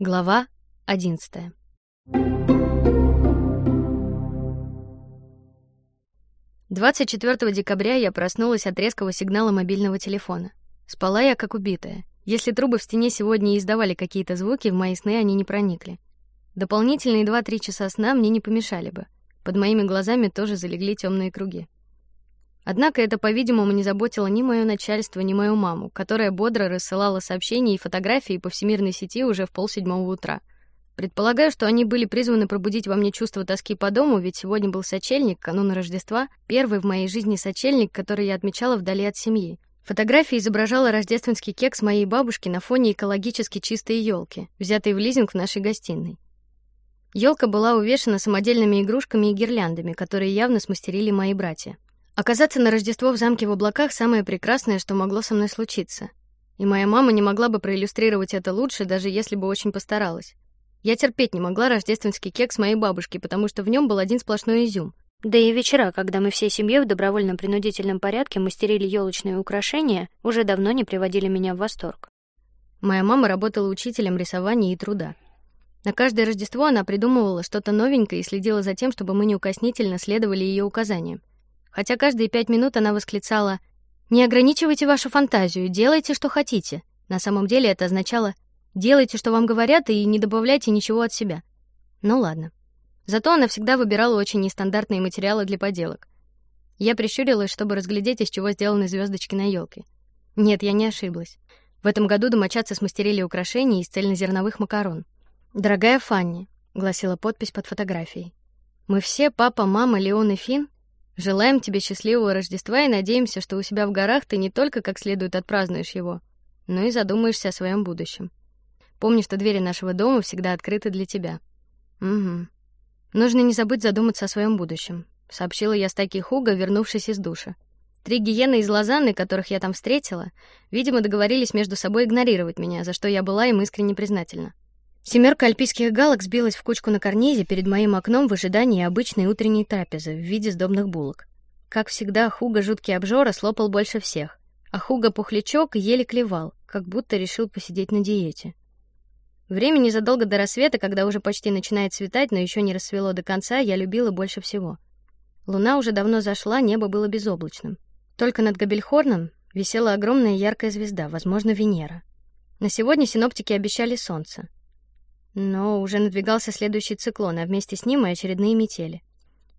Глава одиннадцатая. Двадцать четвертого декабря я проснулась от резкого сигнала мобильного телефона. Спала я как убитая. Если трубы в стене сегодня издавали какие-то звуки, в мои сны они не проникли. Дополнительные два-три часа сна мне не помешали бы. Под моими глазами тоже залегли темные круги. Однако это, по-видимому, не заботило ни мое начальство, ни мою маму, которая бодро рассылала сообщения и фотографии по всемирной сети уже в полседьмого утра. Предполагаю, что они были призваны пробудить во мне чувство тоски по дому, ведь сегодня был сочельник, канун Рождества, первый в моей жизни сочельник, который я отмечала вдали от семьи. Фотография изображала рождественский кекс моей бабушки на фоне экологически чистой елки, взятой в лизинг в нашей гостиной. Елка была увешана самодельными игрушками и гирляндами, которые явно смастерили мои братья. Оказаться на Рождество в замке в облаках самое прекрасное, что могло со мной случиться. И моя мама не могла бы проиллюстрировать это лучше, даже если бы очень постаралась. Я терпеть не могла рождественский кекс моей бабушки, потому что в нем был один сплошной изюм. Да и вечера, когда мы всей семьей в добровольном принудительном порядке мастерили елочные украшения, уже давно не приводили меня в восторг. Моя мама работала учителем рисования и труда. На каждое Рождество она придумывала что-то новенькое и следила за тем, чтобы мы неукоснительно следовали ее указаниям хотя каждые пять минут она восклицала: "Не ограничивайте вашу фантазию, делайте, что хотите". На самом деле это означало: "Делайте, что вам говорят, и не добавляйте ничего от себя". Ну ладно. Зато она всегда выбирала очень нестандартные материалы для поделок. Я прищурилась, чтобы разглядеть, из чего сделаны звездочки на елке. Нет, я не ошиблась. В этом году домочадцы смастерили украшения из цельнозерновых макарон. Дорогая Фанни, гласила подпись под фотографией. Мы все, папа, мама, Леон и Фин, Желаем тебе счастливого Рождества и надеемся, что у себя в горах ты не только как следует отпразднуешь его, но и задумаешься о своем будущем. Помни, что двери нашего дома всегда открыты для тебя. Угу. Нужно не забыть задуматься о своем будущем, сообщила я Стаки Хуга, вернувшись из душа. Три гиены из Лозанны, которых я там встретила, видимо, договорились между собой игнорировать меня, за что я была им искренне признательна. Семерка альпийских галок сбилась в кучку на карнизе перед моим окном в ожидании обычной утренней трапезы в виде сдобных булок. Как всегда, Хуга жуткий обжора слопал больше всех, а Хуга пухлячок еле клевал, как будто решил посидеть на диете. Времени задолго до рассвета, когда уже почти начинает светать, но еще не рассвело до конца, я любила больше всего. Луна уже давно зашла, небо было безоблачным. Только над Габельхорном висела огромная яркая звезда, возможно, Венера. На сегодня синоптики обещали солнце. Но уже надвигался следующий циклон, а вместе с ним и очередные метели.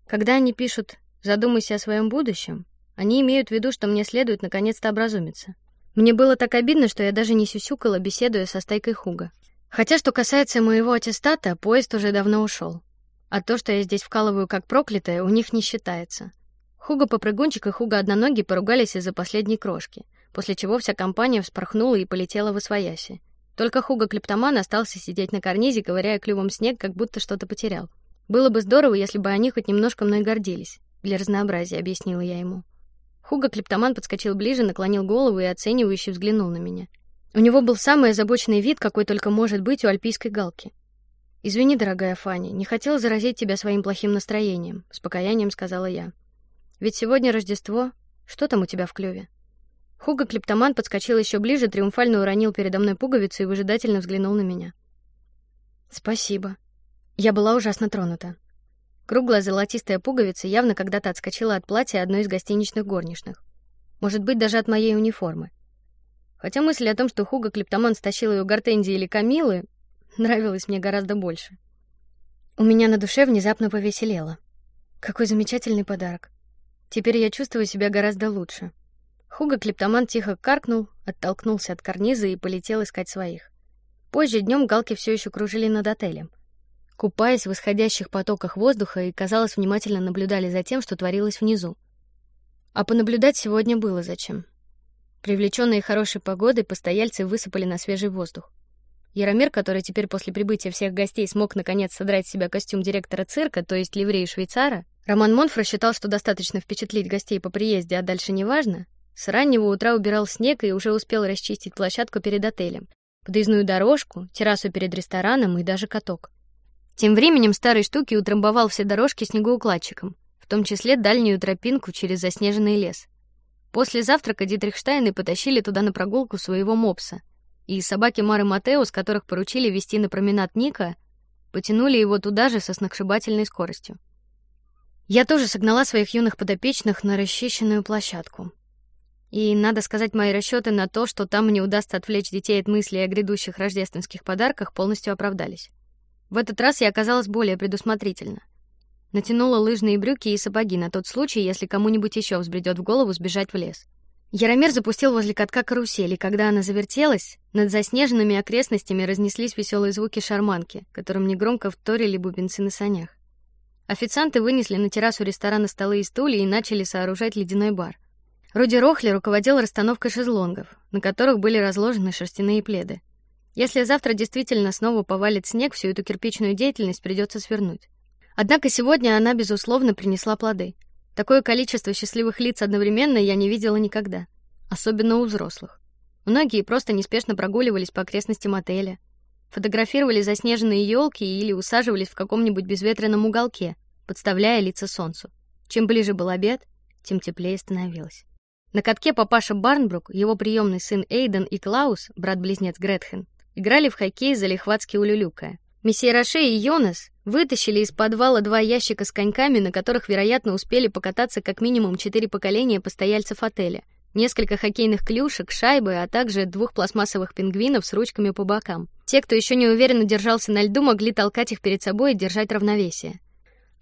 Когда они пишут «задумайся о своем будущем», они имеют в виду, что мне следует наконец-то образумиться. Мне было так обидно, что я даже не сюсюкала, беседуя со стайкой Хуга. Хотя, что касается моего аттестата, поезд уже давно ушел. А то, что я здесь вкалываю как проклятая, у них не считается. Хуга попрыгунчик и Хуга одноногий поругались из-за последней крошки, после чего вся компания вспорхнула и полетела в освояси. Только Хуга Клептоман остался сидеть на карнизе, ковыряя клювом снег, как будто что-то потерял. Было бы здорово, если бы они хоть немножко мной гордились. Для разнообразия, объяснила я ему. Хуга Клептоман подскочил ближе, наклонил голову и оценивающе взглянул на меня. У него был самый озабоченный вид, какой только может быть у альпийской галки. Извини, дорогая Фанни, не хотел заразить тебя своим плохим настроением, с покаянием сказала я. Ведь сегодня Рождество. Что там у тебя в клюве? Хуга Клептоман подскочил еще ближе, триумфально уронил передо мной пуговицу и выжидательно взглянул на меня. Спасибо. Я была ужасно тронута. Круглая золотистая пуговица явно когда-то отскочила от платья одной из гостиничных горничных. Может быть, даже от моей униформы. Хотя мысль о том, что Хуга Клептоман стащил ее Гортензии или Камилы, нравилась мне гораздо больше. У меня на душе внезапно повеселело. Какой замечательный подарок. Теперь я чувствую себя гораздо лучше. Хуга Клептоман тихо каркнул, оттолкнулся от карниза и полетел искать своих. Позже днем галки все еще кружили над отелем, купаясь в исходящих потоках воздуха и, казалось, внимательно наблюдали за тем, что творилось внизу. А понаблюдать сегодня было зачем. Привлеченные хорошей погодой, постояльцы высыпали на свежий воздух. Яромир, который теперь после прибытия всех гостей смог наконец содрать с себя костюм директора цирка, то есть ливрею швейцара, Роман Монфра считал, что достаточно впечатлить гостей по приезде, а дальше не важно, с раннего утра убирал снег и уже успел расчистить площадку перед отелем, подъездную дорожку, террасу перед рестораном и даже каток. Тем временем старый штуки утрамбовал все дорожки снегоукладчиком, в том числе дальнюю тропинку через заснеженный лес. После завтрака Дитрихштайны потащили туда на прогулку своего мопса. и собаки Мары Матеус, которых поручили вести на променад Ника, потянули его туда же со сногсшибательной скоростью. Я тоже согнала своих юных подопечных на расчищенную площадку. И надо сказать, мои расчеты на то, что там мне удастся отвлечь детей от мыслей о грядущих рождественских подарках, полностью оправдались. В этот раз я оказалась более предусмотрительна. Натянула лыжные брюки и сапоги на тот случай, если кому-нибудь еще взбредет в голову сбежать в лес. Яромир запустил возле катка карусель, и когда она завертелась, над заснеженными окрестностями разнеслись веселые звуки шарманки, которым негромко вторили бубенцы на санях. Официанты вынесли на террасу ресторана столы и стулья и начали сооружать ледяной бар. Руди Рохли руководил расстановкой шезлонгов, на которых были разложены шерстяные пледы. Если завтра действительно снова повалит снег, всю эту кирпичную деятельность придется свернуть. Однако сегодня она безусловно принесла плоды. Такое количество счастливых лиц одновременно я не видела никогда, особенно у взрослых. Многие просто неспешно прогуливались по окрестностям отеля, фотографировали заснеженные елки или усаживались в каком-нибудь безветренном уголке, подставляя лица солнцу. Чем ближе был обед, тем теплее становилось. На катке папаша Барнбрук, его приемный сын Эйден и Клаус, брат-близнец Гретхен, играли в хоккей за лихватски улюлюкая. Месье Роше и Йонас вытащили из подвала два ящика с коньками, на которых, вероятно, успели покататься как минимум четыре поколения постояльцев отеля, несколько хоккейных клюшек, шайбы, а также двух пластмассовых пингвинов с ручками по бокам. Те, кто еще не уверенно держался на льду, могли толкать их перед собой и держать равновесие.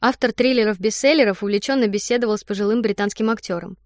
Автор триллеров-бестселлеров увлеченно беседовал с пожилым британским актером.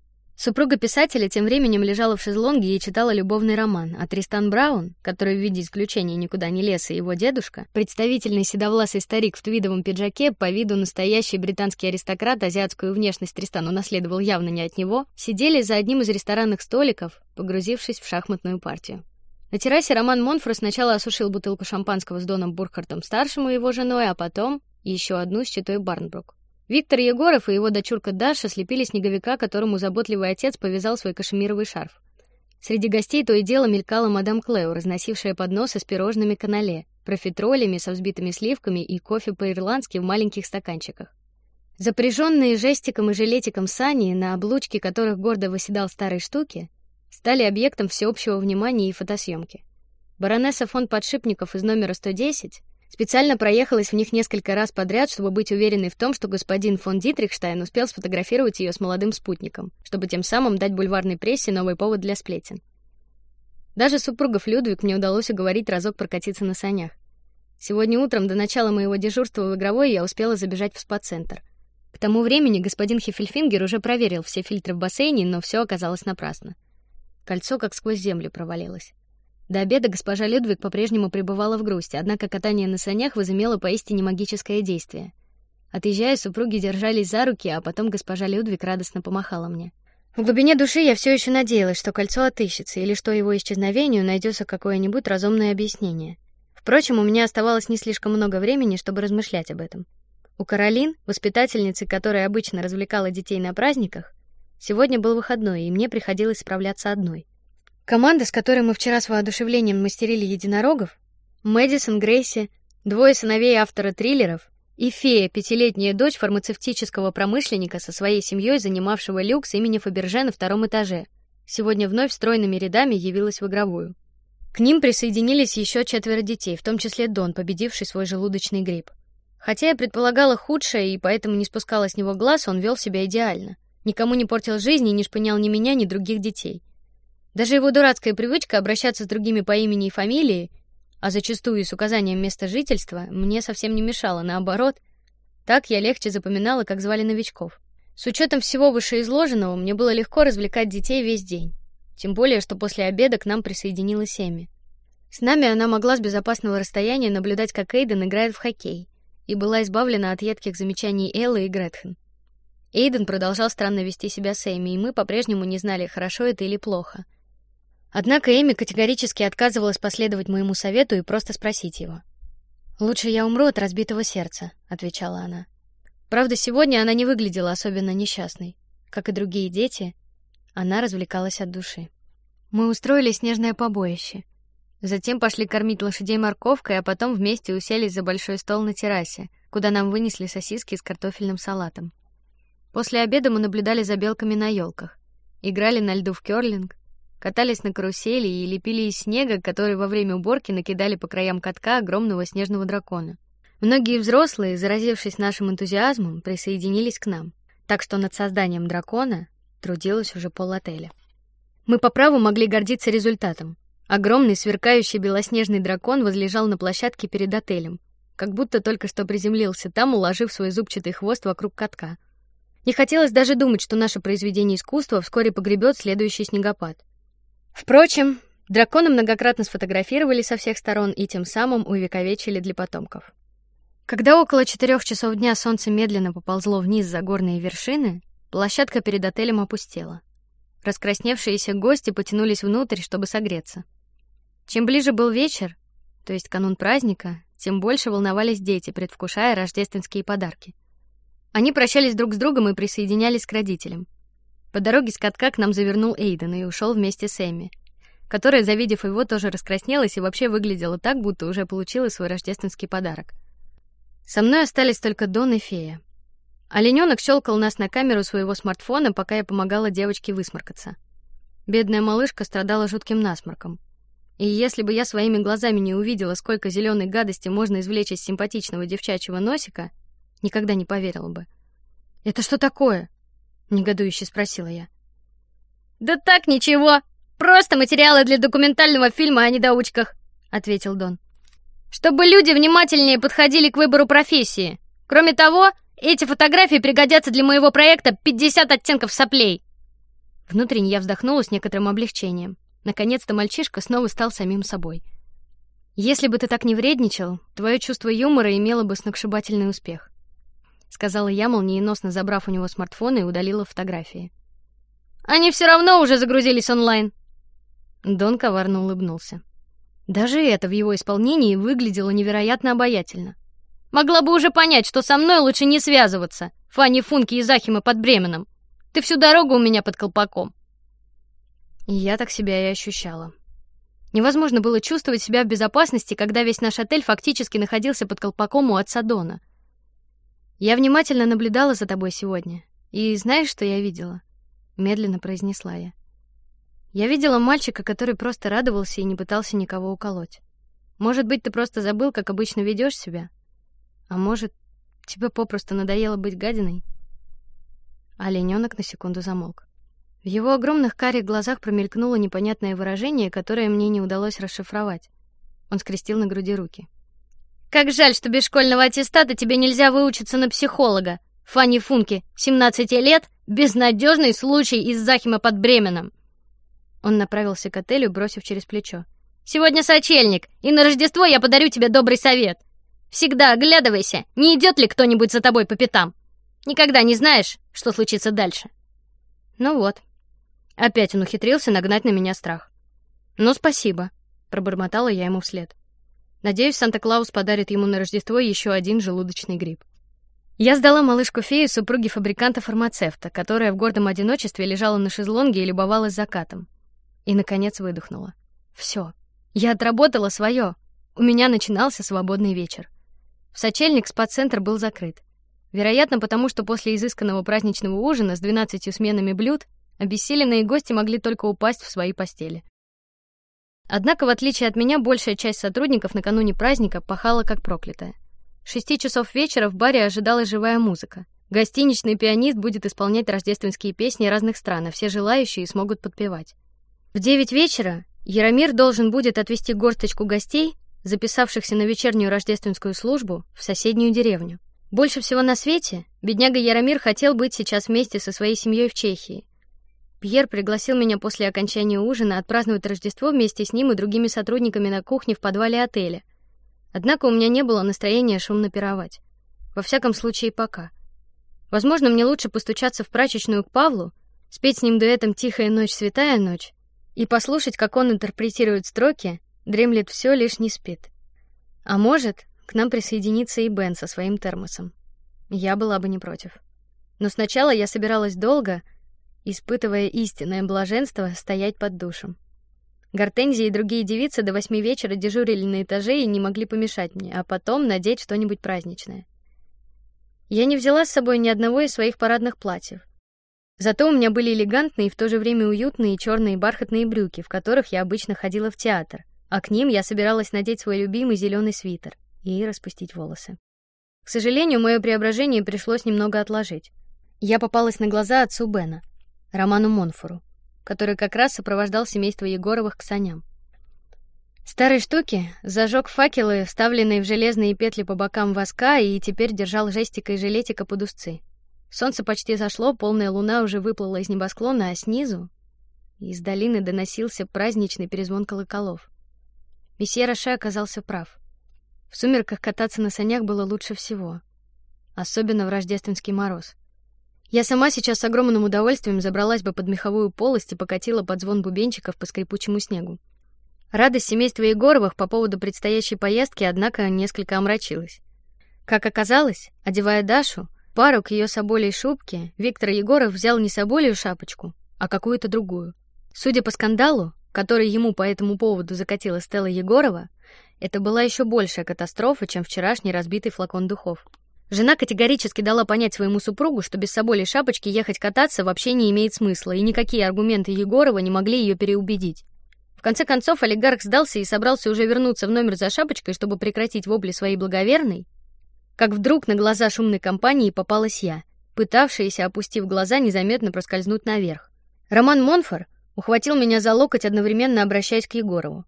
Супруга писателя тем временем лежала в шезлонге и читала любовный роман, а Тристан Браун, который в виде исключения никуда не лез, и его дедушка, представительный седовласый старик в твидовом пиджаке, по виду настоящий британский аристократ, азиатскую внешность Тристан унаследовал явно не от него, сидели за одним из ресторанных столиков, погрузившись в шахматную партию. На террасе Роман Монфор сначала осушил бутылку шампанского с Доном Бурхартом старшим и его женой, а потом еще одну с читой Барнбрук. Виктор Егоров и его дочурка Даша слепили снеговика, которому заботливый отец повязал свой кашемировый шарф. Среди гостей то и дело мелькала мадам Клео, разносившая подносы с пирожными канале, профитролями со взбитыми сливками и кофе по-ирландски в маленьких стаканчиках. Запряженные жестиком и жилетиком сани, на облучке которых гордо восседал старый штуки, стали объектом всеобщего внимания и фотосъемки. Баронесса фон Подшипников из номера 110 Специально проехалась в них несколько раз подряд, чтобы быть уверенной в том, что господин фон Дитрихштайн успел сфотографировать ее с молодым спутником, чтобы тем самым дать бульварной прессе новый повод для сплетен. Даже супругов Людвиг мне удалось уговорить разок прокатиться на санях. Сегодня утром до начала моего дежурства в игровой я успела забежать в спа-центр. К тому времени господин Хефельфингер уже проверил все фильтры в бассейне, но все оказалось напрасно. Кольцо как сквозь землю провалилось. До обеда госпожа Людвиг по-прежнему пребывала в грусти, однако катание на санях возымело поистине магическое действие. Отъезжая, супруги держались за руки, а потом госпожа Людвиг радостно помахала мне. В глубине души я все еще надеялась, что кольцо отыщется или что его исчезновению найдется какое-нибудь разумное объяснение. Впрочем, у меня оставалось не слишком много времени, чтобы размышлять об этом. У Каролин, воспитательницы, которая обычно развлекала детей на праздниках, сегодня был выходной, и мне приходилось справляться одной. Команда, с которой мы вчера с воодушевлением мастерили единорогов, Мэдисон Грейси, двое сыновей автора триллеров и фея, пятилетняя дочь фармацевтического промышленника со своей семьей, занимавшего люкс имени Фаберже на втором этаже, сегодня вновь стройными рядами явилась в игровую. К ним присоединились еще четверо детей, в том числе Дон, победивший свой желудочный грипп. Хотя я предполагала худшее и поэтому не спускала с него глаз, он вел себя идеально. Никому не портил жизни и не шпынял ни меня, ни других детей. Даже его дурацкая привычка обращаться с другими по имени и фамилии, а зачастую с указанием места жительства, мне совсем не мешала, наоборот. Так я легче запоминала, как звали новичков. С учетом всего вышеизложенного, мне было легко развлекать детей весь день. Тем более, что после обеда к нам присоединилась Эми. С нами она могла с безопасного расстояния наблюдать, как Эйден играет в хоккей, и была избавлена от едких замечаний Эллы и Гретхен. Эйден продолжал странно вести себя с Эми, и мы по-прежнему не знали, хорошо это или плохо. Однако Эми категорически отказывалась последовать моему совету и просто спросить его. Лучше я умру от разбитого сердца, отвечала она. Правда, сегодня она не выглядела особенно несчастной, как и другие дети. Она развлекалась от души. Мы устроили снежное побоище. Затем пошли кормить лошадей морковкой, а потом вместе уселись за большой стол на террасе, куда нам вынесли сосиски с картофельным салатом. После обеда мы наблюдали за белками на елках, играли на льду в керлинг, катались на карусели и лепили из снега, который во время уборки накидали по краям катка огромного снежного дракона. Многие взрослые, заразившись нашим энтузиазмом, присоединились к нам, так что над созданием дракона трудилось уже пол отеля. Мы по праву могли гордиться результатом. Огромный сверкающий белоснежный дракон возлежал на площадке перед отелем, как будто только что приземлился там, уложив свой зубчатый хвост вокруг катка. Не хотелось даже думать, что наше произведение искусства вскоре погребет следующий снегопад. Впрочем, дракона многократно сфотографировали со всех сторон и тем самым увековечили для потомков. Когда около четырех часов дня солнце медленно поползло вниз за горные вершины, площадка перед отелем опустела. Раскрасневшиеся гости потянулись внутрь, чтобы согреться. Чем ближе был вечер, то есть канун праздника, тем больше волновались дети, предвкушая рождественские подарки. Они прощались друг с другом и присоединялись к родителям. По дороге с катка к нам завернул Эйден и ушел вместе с Эмми, которая, завидев его, тоже раскраснелась и вообще выглядела так, будто уже получила свой рождественский подарок. Со мной остались только Дон и Фея. Олененок щелкал нас на камеру своего смартфона, пока я помогала девочке высморкаться. Бедная малышка страдала жутким насморком. И если бы я своими глазами не увидела, сколько зеленой гадости можно извлечь из симпатичного девчачьего носика, никогда не поверила бы. Это что такое? Негодующе спросила я. Да так ничего, просто материалы для документального фильма о недоучках, ответил Дон чтобы люди внимательнее подходили к выбору профессии. Кроме того, эти фотографии пригодятся для моего проекта «50 оттенков соплей». Внутренне я вздохнула с некоторым облегчением. Наконец-то мальчишка снова стал самим собой. Если бы ты так не вредничал, твое чувство юмора имело бы сногсшибательный успех, сказала я, молниеносно забрав у него смартфон и удалила фотографии. Они все равно уже загрузились онлайн. Дон коварно улыбнулся. Даже это в его исполнении выглядело невероятно обаятельно. Могла бы уже понять, что со мной лучше не связываться. Фанни Функи и Захима под Бременом. Ты всю дорогу у меня под колпаком. И я так себя и ощущала. Невозможно было чувствовать себя в безопасности, когда весь наш отель фактически находился под колпаком у отца Дона. Я внимательно наблюдала за тобой сегодня, и знаешь, что я видела? Медленно произнесла я. Я видела мальчика, который просто радовался и не пытался никого уколоть. Может быть, ты просто забыл, как обычно ведешь себя, а может, тебе попросту надоело быть гадиной. Олененок на секунду замолк. В его огромных карих глазах промелькнуло непонятное выражение, которое мне не удалось расшифровать. Он скрестил на груди руки. Как жаль, что без школьного аттестата тебе нельзя выучиться на психолога. Фанни Функи, 17 лет, безнадежный случай из Захима под Бременом. Он направился к отелю, бросив через плечо: "Сегодня сочельник, и на Рождество я подарю тебе добрый совет. Всегда оглядывайся, не идет ли кто-нибудь за тобой по пятам. Никогда не знаешь, что случится дальше". Ну вот. Опять он ухитрился нагнать на меня страх. "Ну, спасибо", пробормотала я ему вслед. Надеюсь, Санта-Клаус подарит ему на Рождество еще один желудочный гриб. Я сдала малышку фею супруге фабриканта-фармацевта, которая в гордом одиночестве лежала на шезлонге и любовалась закатом и наконец выдохнула. Все, я отработала свое. У меня начинался свободный вечер. В сочельник спа-центр был закрыт. Вероятно, потому что после изысканного праздничного ужина с двенадцатью сменами блюд обессиленные гости могли только упасть в свои постели. Однако, в отличие от меня, большая часть сотрудников накануне праздника пахала как проклятая. Шести часов вечера в баре ожидалась живая музыка. Гостиничный пианист будет исполнять рождественские песни разных стран, а все желающие смогут подпевать. В девять вечера Яромир должен будет отвезти горсточку гостей, записавшихся на вечернюю рождественскую службу, в соседнюю деревню. Больше всего на свете бедняга Яромир хотел быть сейчас вместе со своей семьей в Чехии. Пьер пригласил меня после окончания ужина отпраздновать Рождество вместе с ним и другими сотрудниками на кухне в подвале отеля. Однако у меня не было настроения шумно пировать. Во всяком случае, пока. Возможно, мне лучше постучаться в прачечную к Павлу, спеть с ним дуэтом "Тихая ночь, святая ночь" и послушать, как он интерпретирует строки, дремлет все, лишь не спит. А может, к нам присоединится и Бен со своим термосом. Я была бы не против. Но сначала я собиралась долго, испытывая истинное блаженство, стоять под душем. Гортензия и другие девицы до восьми вечера дежурили на этаже и не могли помешать мне, а потом надеть что-нибудь праздничное. Я не взяла с собой ни одного из своих парадных платьев. Зато у меня были элегантные и в то же время уютные черные бархатные брюки, в которых я обычно ходила в театр, а к ним я собиралась надеть свой любимый зеленый свитер и распустить волосы. К сожалению, мое преображение пришлось немного отложить. Я попалась на глаза отцу Бена, Роману Монфору, который как раз сопровождал семейство Егоровых к саням. Старые штуки зажег факелы, вставленные в железные петли по бокам воска, и теперь держал жестикой жилетика под узцы. Солнце почти зашло, полная луна уже выплыла из небосклона, а снизу из долины доносился праздничный перезвон колоколов. Месье Роше оказался прав. В сумерках кататься на санях было лучше всего, особенно в рождественский мороз. Я сама сейчас с огромным удовольствием забралась бы под меховую полость и покатила под звон бубенчиков по скрипучему снегу. Радость семейства Егоровых по поводу предстоящей поездки, однако, несколько омрачилась. Как оказалось, одевая Дашу, пару к ее соболей шубке, Виктор Егоров взял не соболью шапочку, а какую-то другую. Судя по скандалу, который ему по этому поводу закатила Стелла Егорова, это была еще большая катастрофа, чем вчерашний разбитый флакон духов. Жена категорически дала понять своему супругу, что без соболей шапочки ехать кататься вообще не имеет смысла, и никакие аргументы Егорова не могли ее переубедить. В конце концов олигарх сдался и собрался уже вернуться в номер за шапочкой, чтобы прекратить вопли своей благоверной, как вдруг на глаза шумной компании попалась я, пытавшаяся, опустив глаза, незаметно проскользнуть наверх. Роман Монфор ухватил меня за локоть, одновременно обращаясь к Егорову.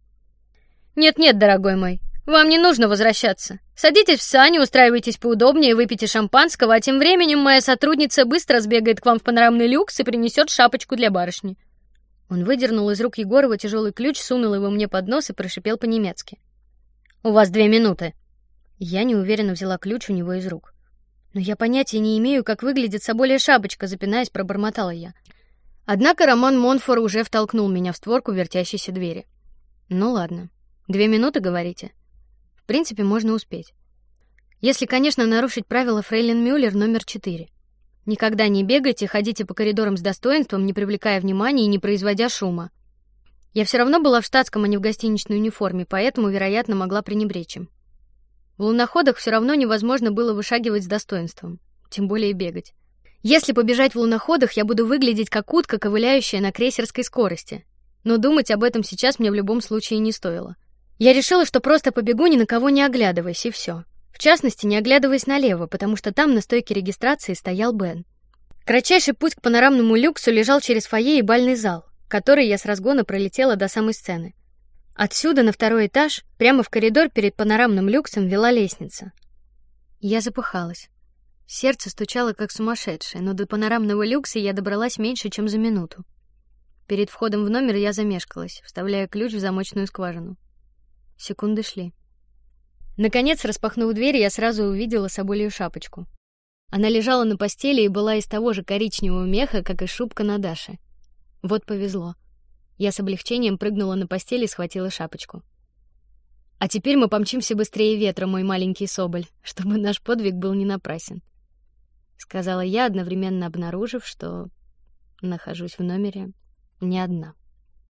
Нет, нет, дорогой мой, вам не нужно возвращаться. Садитесь в сани, устраивайтесь поудобнее, выпейте шампанского, а тем временем моя сотрудница быстро сбегает к вам в панорамный люкс и принесет шапочку для барышни. Он выдернул из рук Егорова тяжелый ключ, сунул его мне под нос и прошипел по-немецки: "У вас две минуты". Я неуверенно взяла ключ у него из рук. Но я понятия не имею, как выглядит соболия шапочка, запинаясь, пробормотала я. Однако Роман Монфор уже втолкнул меня в створку вертящейся двери. Ну ладно, две минуты, говорите принципе, можно успеть. Если, конечно, нарушить правило Фрейлин Мюллер номер 4. Никогда не бегайте, ходите по коридорам с достоинством, не привлекая внимания и не производя шума. Я все равно была в штатском, а не в гостиничной униформе, поэтому, вероятно, могла пренебречь им. В луноходах все равно невозможно было вышагивать с достоинством, тем более бегать. Если побежать в луноходах, я буду выглядеть как утка, ковыляющая на крейсерской скорости. Но думать об этом сейчас мне в любом случае не стоило. Я решила, что просто побегу, ни на кого не оглядываясь, и все. В частности, не оглядываясь налево, потому что там на стойке регистрации стоял Бен. Кратчайший путь к панорамному люксу лежал через фойе и бальный зал, который я с разгона пролетела до самой сцены. Отсюда на второй этаж, прямо в коридор перед панорамным люксом вела лестница. Я запыхалась. Сердце стучало как сумасшедшее, но до панорамного люкса я добралась меньше, чем за минуту. Перед входом в номер я замешкалась, вставляя ключ в замочную скважину. Секунды шли. Наконец, распахнув дверь, я сразу увидела соболью шапочку. Она лежала на постели и была из того же коричневого меха, как и шубка на Даше. Вот повезло. Я с облегчением прыгнула на постель и схватила шапочку. А теперь мы помчимся быстрее ветра, мой маленький соболь, чтобы наш подвиг был не напрасен, сказала я, одновременно обнаружив, что нахожусь в номере не одна.